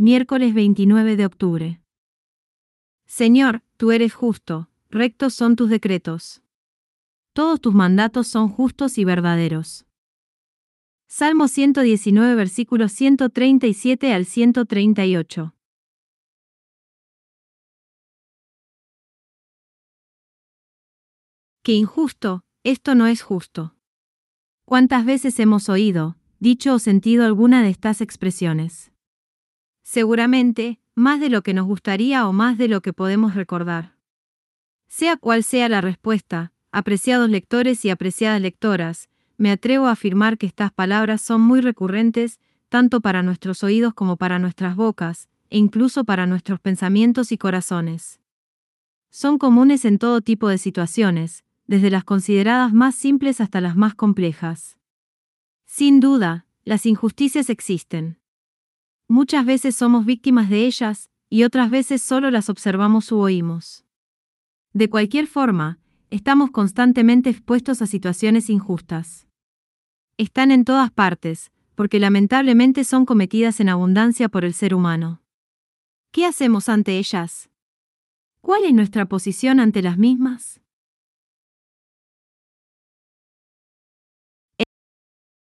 miércoles 29 de octubre. Señor, tú eres justo, rectos son tus decretos. Todos tus mandatos son justos y verdaderos. Salmo 119 versículos 137 al 138. Qué injusto, esto no es justo. ¿Cuántas veces hemos oído, dicho o sentido alguna de estas expresiones? Seguramente, más de lo que nos gustaría o más de lo que podemos recordar. Sea cual sea la respuesta, apreciados lectores y apreciadas lectoras, me atrevo a afirmar que estas palabras son muy recurrentes, tanto para nuestros oídos como para nuestras bocas, e incluso para nuestros pensamientos y corazones. Son comunes en todo tipo de situaciones, desde las consideradas más simples hasta las más complejas. Sin duda, las injusticias existen. Muchas veces somos víctimas de ellas, y otras veces solo las observamos u oímos. De cualquier forma, estamos constantemente expuestos a situaciones injustas. Están en todas partes, porque lamentablemente son cometidas en abundancia por el ser humano. ¿Qué hacemos ante ellas? ¿Cuál es nuestra posición ante las mismas?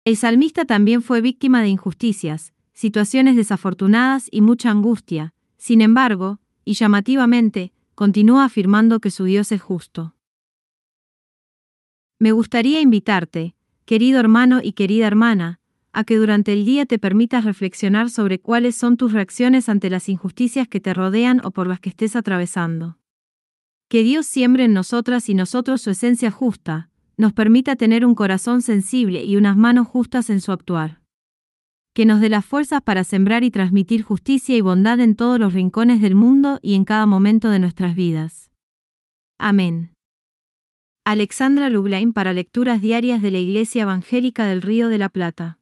El salmista también fue víctima de injusticias, situaciones desafortunadas y mucha angustia, sin embargo, y llamativamente, continúa afirmando que su Dios es justo. Me gustaría invitarte, querido hermano y querida hermana, a que durante el día te permitas reflexionar sobre cuáles son tus reacciones ante las injusticias que te rodean o por las que estés atravesando. Que Dios siembre en nosotras y nosotros su esencia justa, nos permita tener un corazón sensible y unas manos justas en su actuar. Que nos dé las fuerzas para sembrar y transmitir justicia y bondad en todos los rincones del mundo y en cada momento de nuestras vidas. Amén. Alexandra Lublain para lecturas diarias de la Iglesia Evangélica del Río de la Plata.